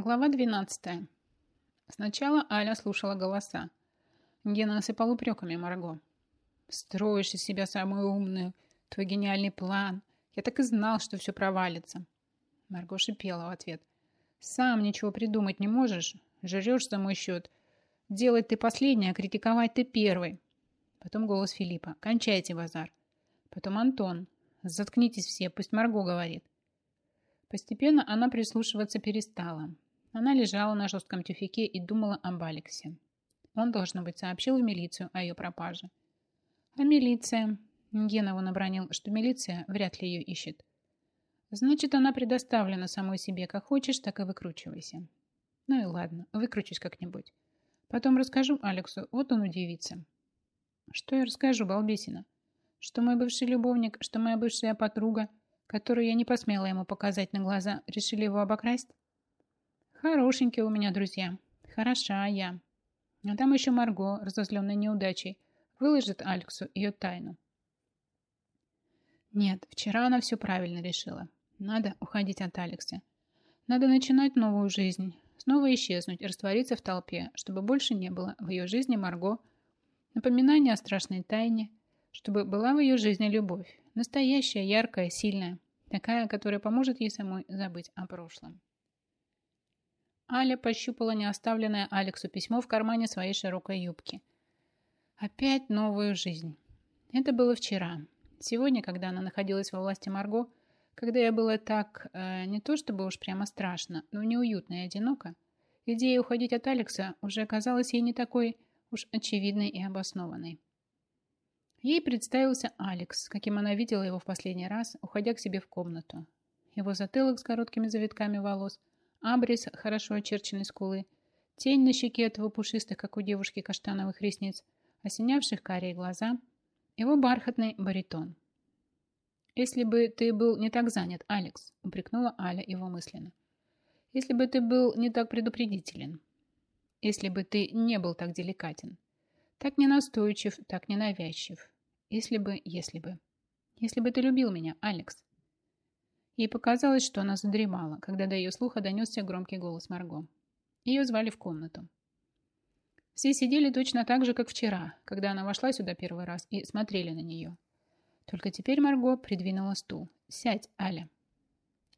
Глава 12. Сначала Аля слушала голоса. Гена осыпал упреками Марго. «Строишь из себя самую умную. Твой гениальный план. Я так и знал, что все провалится». Марго шипела в ответ. «Сам ничего придумать не можешь. Жрешь за мой счет. Делать ты последний, а критиковать ты первый». Потом голос Филиппа. «Кончайте базар». Потом Антон. «Заткнитесь все, пусть Марго говорит». Постепенно она прислушиваться перестала. Она лежала на жестком тюфяке и думала об Алексе. Он, должно быть, сообщил в милицию о ее пропаже. А милиция? Генова набронил, что милиция вряд ли ее ищет. Значит, она предоставлена самой себе. Как хочешь, так и выкручивайся. Ну и ладно, выкручусь как-нибудь. Потом расскажу Алексу, вот он удивится. Что я расскажу, балбесина? Что мой бывший любовник, что моя бывшая подруга, которую я не посмела ему показать на глаза, решили его обокрасть? Хорошенькие у меня друзья. Хороша я. А там еще Марго, разозленная неудачей, выложит Алексу ее тайну. Нет, вчера она все правильно решила. Надо уходить от Алекса. Надо начинать новую жизнь, снова исчезнуть, раствориться в толпе, чтобы больше не было в ее жизни Марго, напоминания о страшной тайне, чтобы была в ее жизни любовь, настоящая, яркая, сильная, такая, которая поможет ей самой забыть о прошлом. Аля пощупала неоставленное Алексу письмо в кармане своей широкой юбки. Опять новую жизнь. Это было вчера. Сегодня, когда она находилась во власти Марго, когда я была так, э, не то чтобы уж прямо страшно, но неуютно и одиноко, идея уходить от Алекса уже казалась ей не такой уж очевидной и обоснованной. Ей представился Алекс, каким она видела его в последний раз, уходя к себе в комнату. Его затылок с короткими завитками волос, абрис хорошо очерченной скулы, тень на щеке этого пушистых, как у девушки, каштановых ресниц, осенявших карие глаза, его бархатный баритон. «Если бы ты был не так занят, Алекс», — упрекнула Аля его мысленно. «Если бы ты был не так предупредителен. Если бы ты не был так деликатен. Так ненастойчив, так ненавязчив. Если бы, если бы. Если бы ты любил меня, Алекс. Ей показалось, что она задремала, когда до ее слуха донесся громкий голос Марго. Ее звали в комнату. Все сидели точно так же, как вчера, когда она вошла сюда первый раз и смотрели на нее. Только теперь Марго придвинула стул. «Сядь, Аля».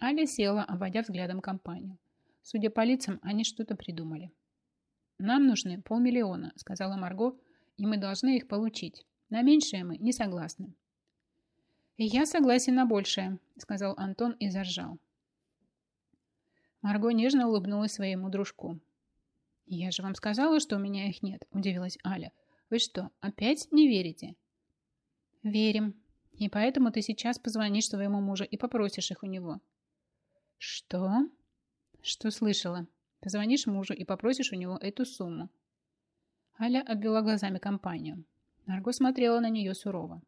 Аля села, обводя взглядом компанию. Судя по лицам, они что-то придумали. «Нам нужны полмиллиона», — сказала Марго, «и мы должны их получить. На меньшее мы не согласны. «Я согласен на большее», — сказал Антон и заржал. Марго нежно улыбнулась своему дружку. «Я же вам сказала, что у меня их нет», — удивилась Аля. «Вы что, опять не верите?» «Верим. И поэтому ты сейчас позвонишь своему мужу и попросишь их у него». «Что?» «Что слышала? Позвонишь мужу и попросишь у него эту сумму». Аля обвела глазами компанию. Марго смотрела на нее сурово.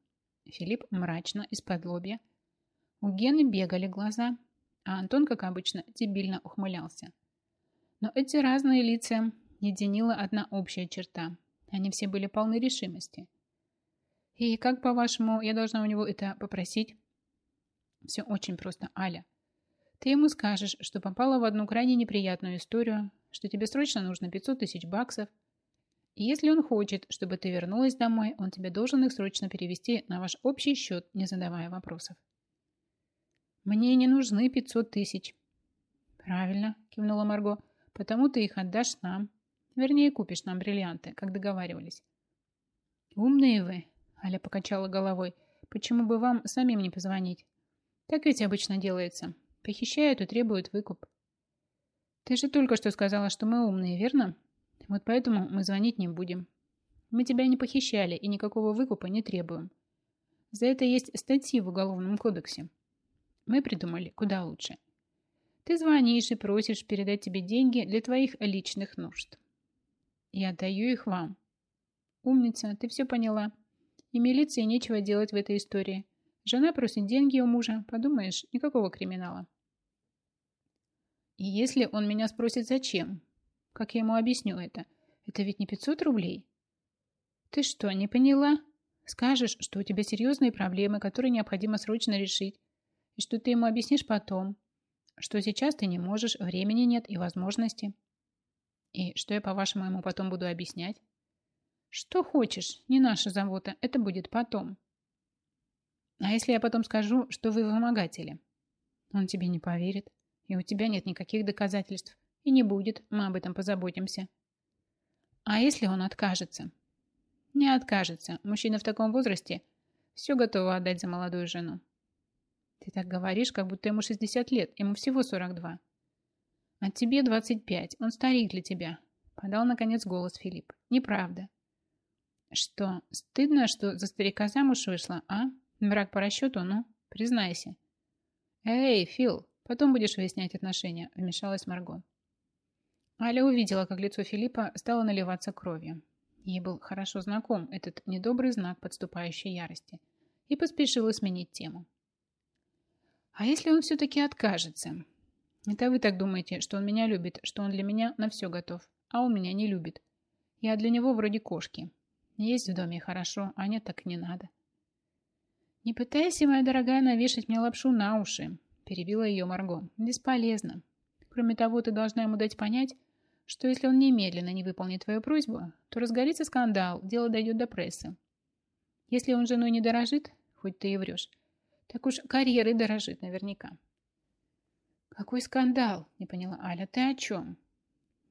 Филипп мрачно, из-под лобья. У Гены бегали глаза, а Антон, как обычно, дебильно ухмылялся. Но эти разные лица единила одна общая черта. Они все были полны решимости. И как, по-вашему, я должна у него это попросить? Все очень просто, Аля. Ты ему скажешь, что попала в одну крайне неприятную историю, что тебе срочно нужно 500 тысяч баксов, и если он хочет, чтобы ты вернулась домой, он тебе должен их срочно перевести на ваш общий счет, не задавая вопросов. Мне не нужны 500 тысяч. Правильно, кивнула Марго. Потому ты их отдашь нам. Вернее, купишь нам бриллианты, как договаривались. Умные вы, Аля покачала головой. Почему бы вам самим не позвонить? Так ведь обычно делается. Похищают и требуют выкуп. Ты же только что сказала, что мы умные, верно? Вот поэтому мы звонить не будем. Мы тебя не похищали и никакого выкупа не требуем. За это есть статьи в Уголовном кодексе. Мы придумали куда лучше. Ты звонишь и просишь передать тебе деньги для твоих личных нужд. Я отдаю их вам. Умница, ты все поняла. И милиции нечего делать в этой истории. Жена просит деньги у мужа. Подумаешь, никакого криминала. И если он меня спросит, зачем, как я ему объясню это? Это ведь не 500 рублей. Ты что, не поняла? Скажешь, что у тебя серьезные проблемы, которые необходимо срочно решить, и что ты ему объяснишь потом, что сейчас ты не можешь, времени нет и возможности. И что я, по-вашему, ему потом буду объяснять? Что хочешь, не наша забота, это будет потом. А если я потом скажу, что вы вымогатели? Он тебе не поверит, и у тебя нет никаких доказательств, и не будет, мы об этом позаботимся. А если он откажется? Не откажется. Мужчина в таком возрасте все готово отдать за молодую жену. Ты так говоришь, как будто ему 60 лет, ему всего 42. А тебе 25, он старик для тебя. Подал, наконец, голос Филипп. Неправда. Что, стыдно, что за старика замуж вышла, а? Брак по расчету, ну, признайся. Эй, Фил, потом будешь выяснять отношения, вмешалась Марго. Аля увидела, как лицо Филиппа стало наливаться кровью. Ей был хорошо знаком этот недобрый знак подступающей ярости и поспешила сменить тему. А если он все-таки откажется? Это вы так думаете, что он меня любит, что он для меня на все готов, а он меня не любит. Я для него вроде кошки. Есть в доме хорошо, а нет, так не надо. Не пытайся, моя дорогая, навешать мне лапшу на уши, перебила ее Марго. Бесполезно. Кроме того, ты должна ему дать понять, что если он немедленно не выполнит твою просьбу, то разгорится скандал, дело дойдет до прессы. Если он женой не дорожит, хоть ты и врешь, так уж карьерой дорожит наверняка. Какой скандал? Не поняла Аля. Ты о чем?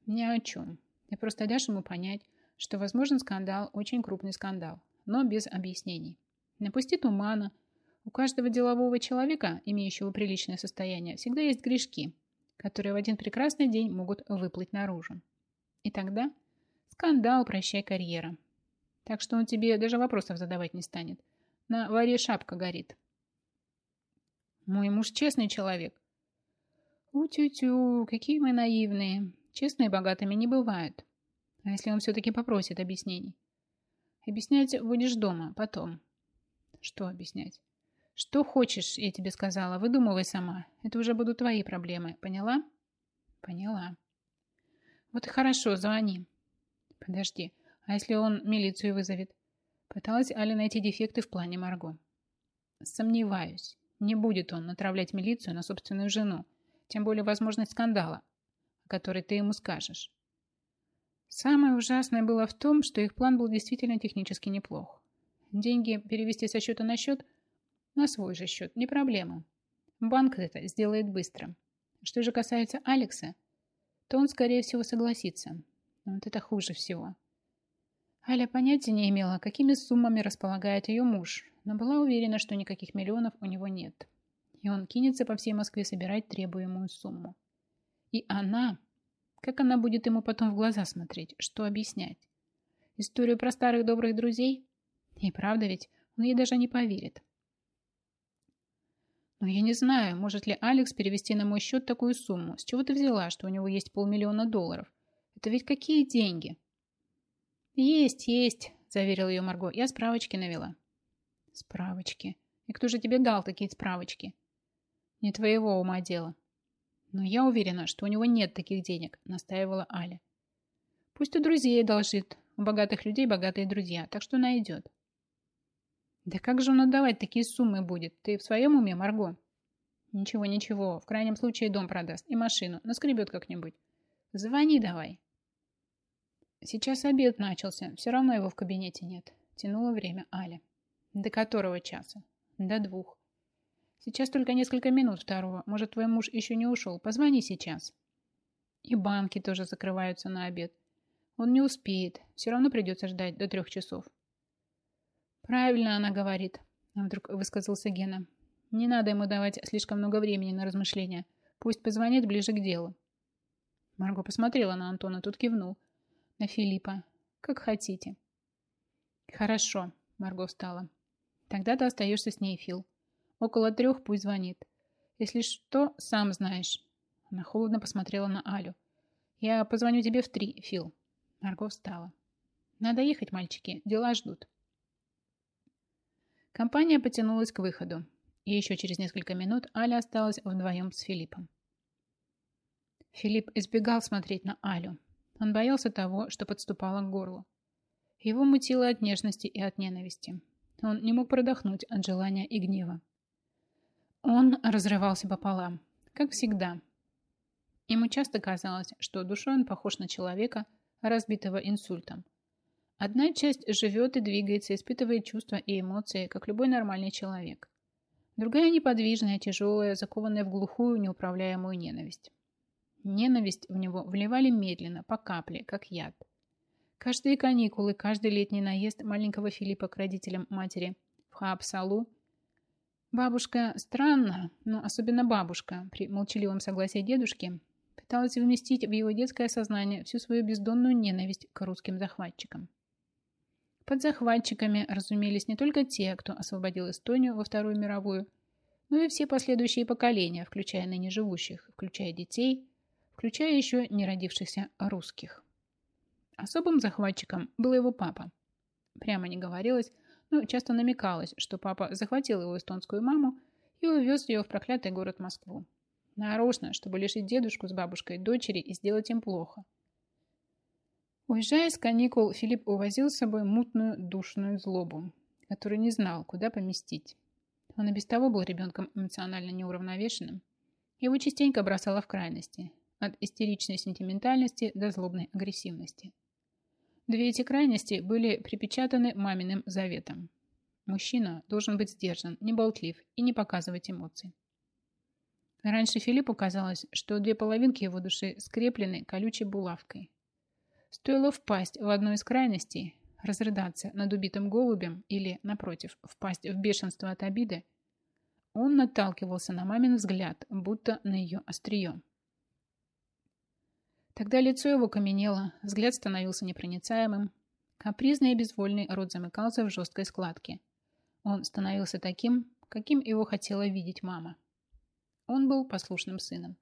Ни о чем. Ты просто дашь ему понять, что возможен скандал, очень крупный скандал, но без объяснений. Напусти тумана. У каждого делового человека, имеющего приличное состояние, всегда есть грешки, которые в один прекрасный день могут выплыть наружу. И тогда скандал, прощай карьера. Так что он тебе даже вопросов задавать не станет. На варе шапка горит. Мой муж честный человек. У-тю-тю, какие мы наивные. Честные богатыми не бывают. А если он все-таки попросит объяснений? Объяснять будешь дома, потом. Что объяснять? Что хочешь, я тебе сказала, выдумывай сама. Это уже будут твои проблемы, поняла? Поняла. Вот и хорошо, звони. Подожди, а если он милицию вызовет? Пыталась Аля найти дефекты в плане Марго. Сомневаюсь. Не будет он натравлять милицию на собственную жену, тем более возможность скандала, о которой ты ему скажешь. Самое ужасное было в том, что их план был действительно технически неплох. Деньги перевести со счета на счет на свой же счет, не проблема. Банк это сделает быстро. Что же касается Алекса, то он, скорее всего, согласится. Вот это хуже всего. Аля понятия не имела, какими суммами располагает ее муж, но была уверена, что никаких миллионов у него нет. И он кинется по всей Москве собирать требуемую сумму. И она... Как она будет ему потом в глаза смотреть? Что объяснять? Историю про старых добрых друзей? И правда ведь, он ей даже не поверит. Но я не знаю, может ли Алекс перевести на мой счет такую сумму. С чего ты взяла, что у него есть полмиллиона долларов? Это ведь какие деньги? Есть, есть, заверил ее Марго. Я справочки навела. Справочки. И кто же тебе дал такие справочки? Не твоего ума дело. Но я уверена, что у него нет таких денег, настаивала Аля. Пусть у друзей должит. У богатых людей богатые друзья, так что найдет. Да как же он отдавать такие суммы будет? Ты в своем уме, Марго? Ничего, ничего. В крайнем случае дом продаст и машину. Наскребет как-нибудь. Звони давай. Сейчас обед начался. Все равно его в кабинете нет. Тянуло время Аля. До которого часа? До двух. Сейчас только несколько минут второго. Может, твой муж еще не ушел. Позвони сейчас. И банки тоже закрываются на обед. Он не успеет. Все равно придется ждать до трех часов. Правильно она говорит, вдруг высказался Гена. Не надо ему давать слишком много времени на размышления. Пусть позвонит ближе к делу. Марго посмотрела на Антона, тут кивнул. На Филиппа. Как хотите. Хорошо, Марго встала. Тогда ты остаешься с ней, Фил. Около трех пусть звонит. Если что, сам знаешь. Она холодно посмотрела на Алю. Я позвоню тебе в три, Фил. Марго встала. Надо ехать, мальчики. Дела ждут. Компания потянулась к выходу. И еще через несколько минут Аля осталась вдвоем с Филиппом. Филипп избегал смотреть на Алю. Он боялся того, что подступало к горлу. Его мутило от нежности и от ненависти. Он не мог продохнуть от желания и гнева. Он разрывался пополам. Как всегда. Ему часто казалось, что душой он похож на человека, разбитого инсультом. Одна часть живет и двигается, испытывает чувства и эмоции, как любой нормальный человек. Другая неподвижная, тяжелая, закованная в глухую, неуправляемую ненависть. Ненависть в него вливали медленно, по капле, как яд. Каждые каникулы, каждый летний наезд маленького Филиппа к родителям матери в Хаапсалу. Бабушка странно, но особенно бабушка, при молчаливом согласии дедушки, пыталась вместить в его детское сознание всю свою бездонную ненависть к русским захватчикам. Под захватчиками разумелись не только те, кто освободил Эстонию во Вторую мировую, но и все последующие поколения, включая ныне живущих, включая детей, включая еще не родившихся русских. Особым захватчиком был его папа. Прямо не говорилось, но часто намекалось, что папа захватил его эстонскую маму и увез ее в проклятый город Москву. Нарочно, чтобы лишить дедушку с бабушкой дочери и сделать им плохо. Уезжая с каникул, Филипп увозил с собой мутную душную злобу, которую не знал, куда поместить. Он и без того был ребенком эмоционально неуравновешенным. Его частенько бросало в крайности, от истеричной сентиментальности до злобной агрессивности. Две эти крайности были припечатаны маминым заветом. Мужчина должен быть сдержан, не болтлив и не показывать эмоций. Раньше Филиппу казалось, что две половинки его души скреплены колючей булавкой. Стоило впасть в одну из крайностей, разрыдаться над убитым голубем или, напротив, впасть в бешенство от обиды, он наталкивался на мамин взгляд, будто на ее острие. Тогда лицо его каменело, взгляд становился непроницаемым. Капризный и безвольный рот замыкался в жесткой складке. Он становился таким, каким его хотела видеть мама. Он был послушным сыном.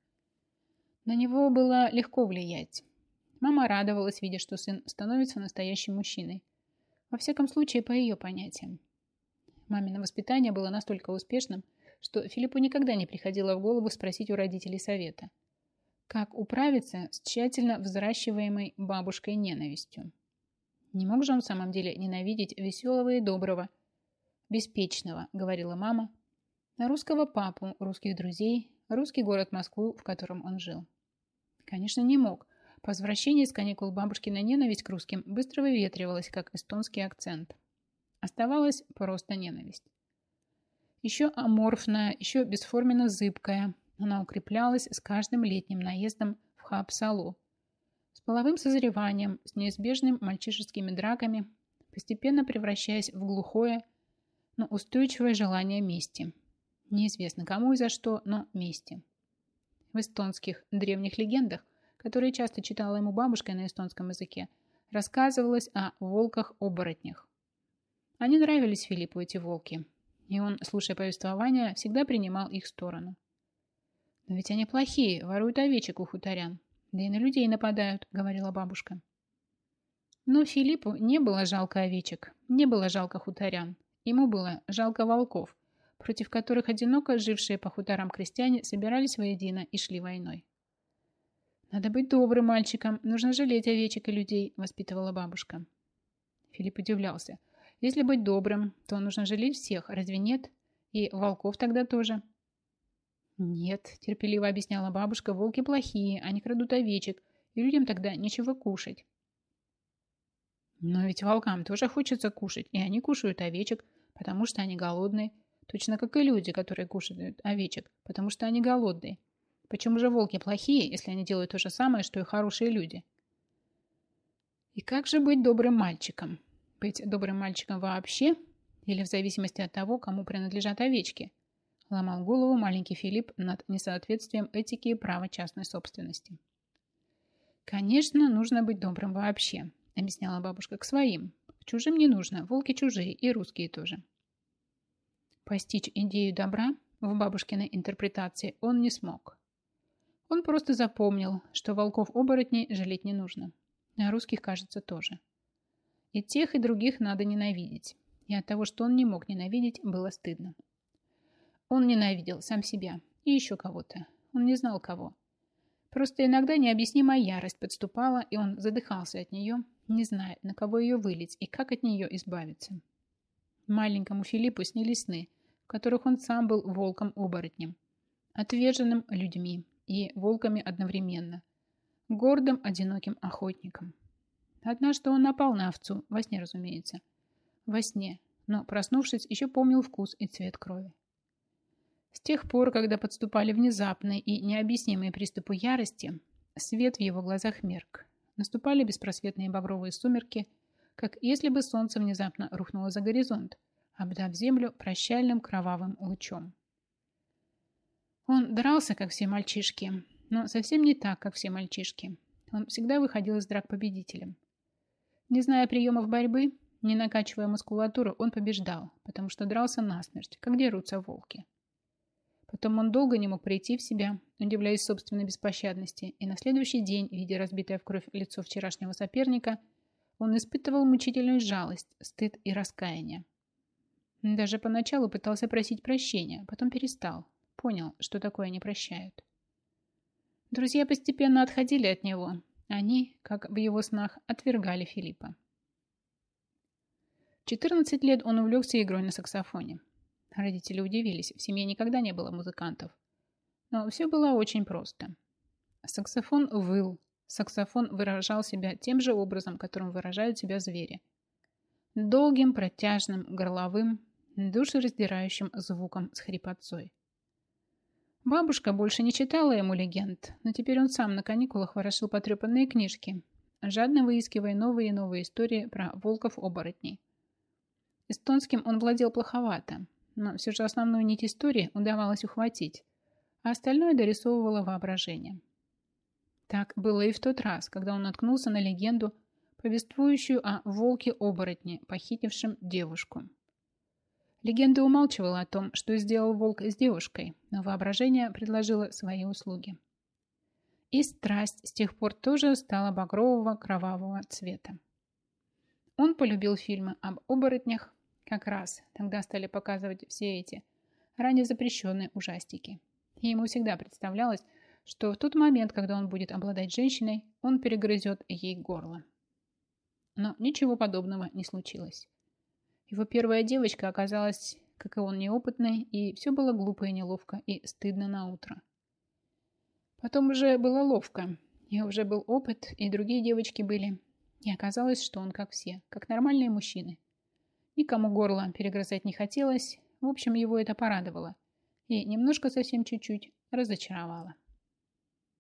На него было легко влиять. Мама радовалась, видя, что сын становится настоящим мужчиной. Во всяком случае, по ее понятиям. Мамино воспитание было настолько успешным, что Филиппу никогда не приходило в голову спросить у родителей совета – как управиться с тщательно взращиваемой бабушкой ненавистью? Не мог же он в самом деле ненавидеть веселого и доброго, беспечного, говорила мама, на русского папу, русских друзей, русский город Москву, в котором он жил. Конечно, не мог. По возвращении с каникул бабушкина ненависть к русским быстро выветривалась, как эстонский акцент. Оставалась просто ненависть. Еще аморфная, еще бесформенно зыбкая, она укреплялась с каждым летним наездом в Хапсалу. С половым созреванием, с неизбежными мальчишескими драками, постепенно превращаясь в глухое, но устойчивое желание мести. Неизвестно кому и за что, но мести. В эстонских древних легендах, которые часто читала ему бабушка на эстонском языке, рассказывалось о волках-оборотнях. Они нравились Филиппу, эти волки, и он, слушая повествования, всегда принимал их сторону. «Но ведь они плохие, воруют овечек у хуторян. Да и на людей нападают», — говорила бабушка. Но Филиппу не было жалко овечек, не было жалко хуторян. Ему было жалко волков, против которых одиноко жившие по хуторам крестьяне собирались воедино и шли войной. «Надо быть добрым мальчиком, нужно жалеть овечек и людей», — воспитывала бабушка. Филипп удивлялся. «Если быть добрым, то нужно жалеть всех, разве нет? И волков тогда тоже». «Нет», – терпеливо объясняла бабушка, – «волки плохие, они крадут овечек, и людям тогда нечего кушать». «Но ведь волкам тоже хочется кушать, и они кушают овечек, потому что они голодные, точно как и люди, которые кушают овечек, потому что они голодные. Почему же волки плохие, если они делают то же самое, что и хорошие люди?» И как же быть добрым мальчиком? Быть добрым мальчиком вообще или в зависимости от того, кому принадлежат овечки? Ломал голову маленький Филипп над несоответствием этики и права частной собственности. «Конечно, нужно быть добрым вообще», — объясняла бабушка, — «к своим. К чужим не нужно, волки чужие и русские тоже». Постичь идею добра в бабушкиной интерпретации он не смог. Он просто запомнил, что волков-оборотней жалеть не нужно. А русских, кажется, тоже. И тех, и других надо ненавидеть. И от того, что он не мог ненавидеть, было стыдно. Он ненавидел сам себя и еще кого-то. Он не знал кого. Просто иногда необъяснимая ярость подступала, и он задыхался от нее, не зная, на кого ее вылить и как от нее избавиться. Маленькому Филиппу снились сны, в которых он сам был волком-оборотнем. отверженным людьми и волками одновременно, гордым, одиноким охотником. Однажды он напал на овцу, во сне, разумеется. Во сне, но, проснувшись, еще помнил вкус и цвет крови. С тех пор, когда подступали внезапные и необъяснимые приступы ярости, свет в его глазах мерк. Наступали беспросветные багровые сумерки, как если бы солнце внезапно рухнуло за горизонт, обдав землю прощальным кровавым лучом. Он дрался, как все мальчишки, но совсем не так, как все мальчишки. Он всегда выходил из драк победителем. Не зная приемов борьбы, не накачивая мускулатуру, он побеждал, потому что дрался насмерть, как дерутся волки. Потом он долго не мог прийти в себя, удивляясь собственной беспощадности, и на следующий день, видя разбитое в кровь лицо вчерашнего соперника, он испытывал мучительную жалость, стыд и раскаяние. Даже поначалу пытался просить прощения, потом перестал. Понял, что такое не прощают. Друзья постепенно отходили от него. Они, как в его снах, отвергали Филиппа. В 14 лет он увлекся игрой на саксофоне. Родители удивились, в семье никогда не было музыкантов. Но все было очень просто. Саксофон выл, Саксофон выражал себя тем же образом, которым выражают себя звери. Долгим, протяжным, горловым, душераздирающим звуком с хрипотцой. Бабушка больше не читала ему легенд, но теперь он сам на каникулах ворошил потрепанные книжки, жадно выискивая новые и новые истории про волков-оборотней. Эстонским он владел плоховато, но все же основную нить истории удавалось ухватить, а остальное дорисовывало воображение. Так было и в тот раз, когда он наткнулся на легенду, повествующую о волке-оборотне, похитившем девушку. Легенда умалчивала о том, что сделал волк с девушкой, но воображение предложило свои услуги. И страсть с тех пор тоже стала багрового кровавого цвета. Он полюбил фильмы об оборотнях как раз, тогда стали показывать все эти ранее запрещенные ужастики. И ему всегда представлялось, что в тот момент, когда он будет обладать женщиной, он перегрызет ей горло. Но ничего подобного не случилось. Его первая девочка оказалась, как и он, неопытной, и все было глупо и неловко, и стыдно на утро. Потом уже было ловко, и уже был опыт, и другие девочки были. И оказалось, что он как все, как нормальные мужчины. Никому горло перегрызать не хотелось, в общем, его это порадовало. И немножко, совсем чуть-чуть, разочаровало.